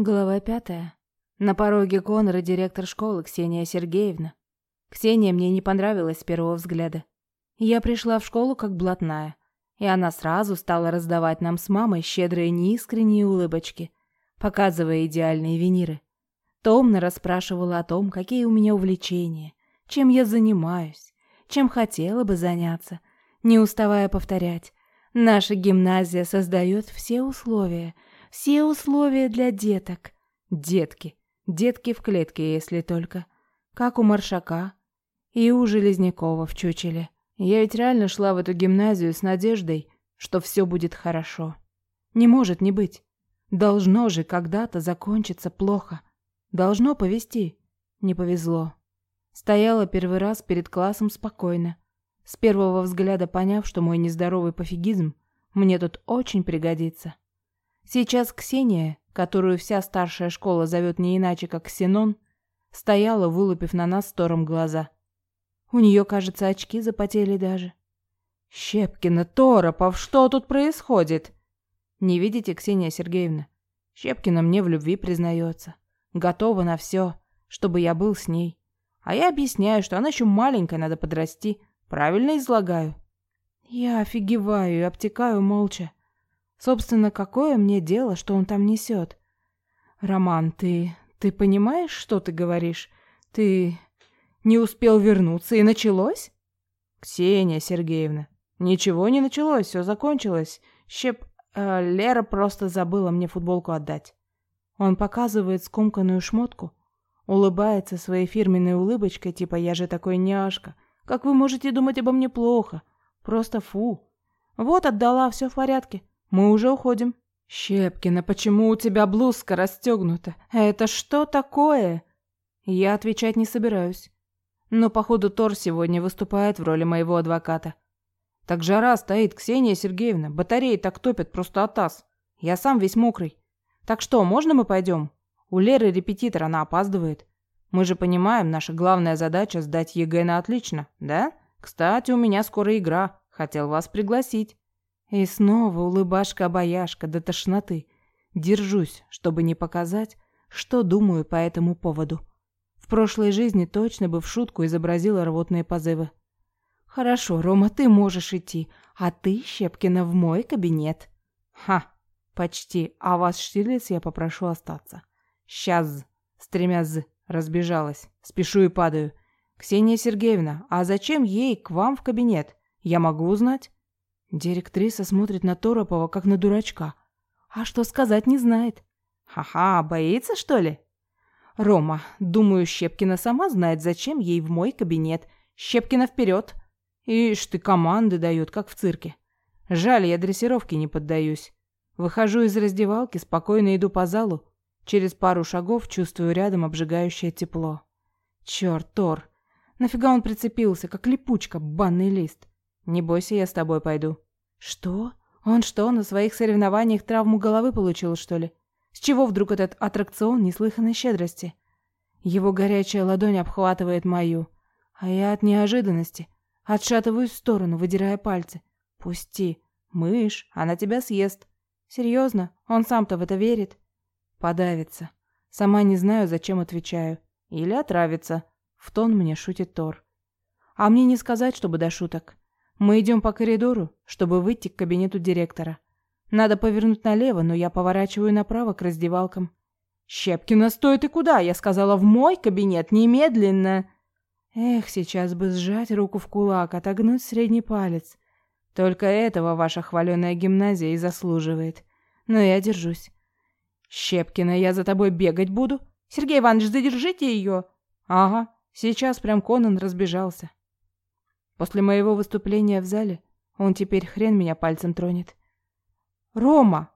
Глава пятая. На пороге Конора директор школы Ксения Сергеевна. Ксения мне не понравилась с первого взгляда. Я пришла в школу как блатная, и она сразу стала раздавать нам с мамой щедрые неискренние улыбочки, показывая идеальные виниры. Томно расспрашивала о том, какие у меня увлечения, чем я занимаюсь, чем хотела бы заняться, не уставая повторять. Наша гимназия создает все условия, все условия для деток. Детки, детки в клетке, если только. Как у Маршака и у Железнякова в чучеле. Я ведь реально шла в эту гимназию с надеждой, что все будет хорошо. Не может не быть. Должно же когда-то закончиться плохо. Должно повезти. Не повезло. Стояла первый раз перед классом спокойно, с первого взгляда поняв, что мой нездоровый пофигизм мне тут очень пригодится. Сейчас Ксения, которую вся старшая школа зовет не иначе, как Ксенон, стояла, вылупив на нас стором глаза. У нее, кажется, очки запотели даже. «Щепкина, Торопов, что тут происходит?» «Не видите, Ксения Сергеевна? Щепкина мне в любви признается. Готова на все, чтобы я был с ней. А я объясняю, что она еще маленькая, надо подрасти. Правильно излагаю?» Я офигеваю и обтекаю молча. Собственно, какое мне дело, что он там несет? Роман, ты... ты понимаешь, что ты говоришь? Ты не успел вернуться, и началось? Ксения Сергеевна, ничего не началось, все закончилось. Щеп... Э, Лера просто забыла мне футболку отдать. Он показывает скомканную шмотку, улыбается своей фирменной улыбочкой, типа «я же такой няшка». Как вы можете думать обо мне плохо? Просто фу. Вот отдала, все в порядке. Мы уже уходим. Щепкина, почему у тебя блузка расстегнута? Это что такое? Я отвечать не собираюсь. Но, походу, Тор сегодня выступает в роли моего адвоката. Так жара стоит, Ксения Сергеевна. Батареи так топят, просто атас. Я сам весь мокрый. Так что, можно мы пойдем? У Леры репетитор, она опаздывает. Мы же понимаем, наша главная задача сдать ЕГЭ на отлично, да? Кстати, у меня скоро игра. Хотел вас пригласить. И снова улыбашка-обаяшка до тошноты. Держусь, чтобы не показать, что думаю по этому поводу. В прошлой жизни точно бы в шутку изобразила рвотные позывы. Хорошо, Рома, ты можешь идти, а ты, Щепкина, в мой кабинет. Ха, почти. А вас, Штирлиц, я попрошу остаться. Сейчас, с тремя «з» разбежалась. Спешу и падаю. Ксения Сергеевна, а зачем ей к вам в кабинет? Я могу узнать? Директриса смотрит на Торопова, как на дурачка. А что сказать не знает. Ха-ха, боится, что ли? Рома, думаю, Щепкина сама знает, зачем ей в мой кабинет. Щепкина вперед. Ишь ты, команды дает, как в цирке. Жаль, я дрессировке не поддаюсь. Выхожу из раздевалки, спокойно иду по залу. Через пару шагов чувствую рядом обжигающее тепло. Черт, Тор. Нафига он прицепился, как липучка, банный лист? Не бойся, я с тобой пойду. Что? Он что, на своих соревнованиях травму головы получил, что ли? С чего вдруг этот аттракцион неслыханной щедрости? Его горячая ладонь обхватывает мою, а я от неожиданности отшатываюсь в сторону, выдирая пальцы. Пусти. Мышь, она тебя съест. Серьезно? Он сам-то в это верит? Подавится. Сама не знаю, зачем отвечаю. Или отравится. В тон мне шутит Тор. А мне не сказать, чтобы до шуток. Мы идем по коридору, чтобы выйти к кабинету директора. Надо повернуть налево, но я поворачиваю направо к раздевалкам. «Щепкина, стой ты куда?» Я сказала, в мой кабинет, немедленно. Эх, сейчас бы сжать руку в кулак, отогнуть средний палец. Только этого ваша хваленая гимназия и заслуживает. Но я держусь. «Щепкина, я за тобой бегать буду? Сергей Иванович, задержите ее!» «Ага, сейчас прям Конан разбежался. После моего выступления в зале он теперь хрен меня пальцем тронет. «Рома!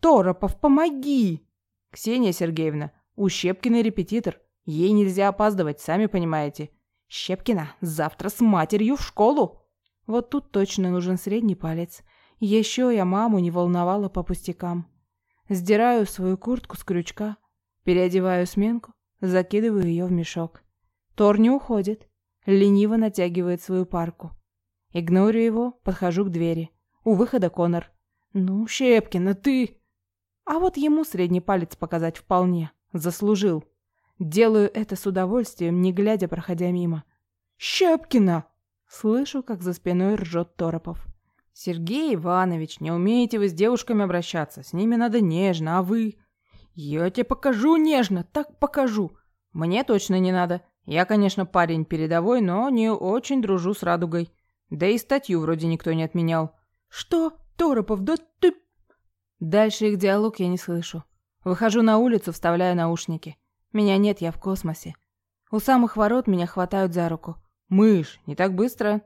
Торопов, помоги!» «Ксения Сергеевна, у Щепкиной репетитор. Ей нельзя опаздывать, сами понимаете. Щепкина, завтра с матерью в школу!» Вот тут точно нужен средний палец. Еще я маму не волновала по пустякам. Сдираю свою куртку с крючка, переодеваю сменку, закидываю ее в мешок. Тор не уходит лениво натягивает свою парку. Игнорю его, подхожу к двери. У выхода Конор. «Ну, Щепкина, ты...» А вот ему средний палец показать вполне. Заслужил. Делаю это с удовольствием, не глядя, проходя мимо. «Щепкина!» Слышу, как за спиной ржет Торопов. «Сергей Иванович, не умеете вы с девушками обращаться. С ними надо нежно, а вы...» «Я тебе покажу нежно, так покажу. Мне точно не надо. Я, конечно, парень передовой, но не очень дружу с радугой. Да и статью вроде никто не отменял. Что? Торопов, да ты... Дальше их диалог я не слышу. Выхожу на улицу, вставляю наушники. Меня нет, я в космосе. У самых ворот меня хватают за руку. «Мышь, не так быстро!»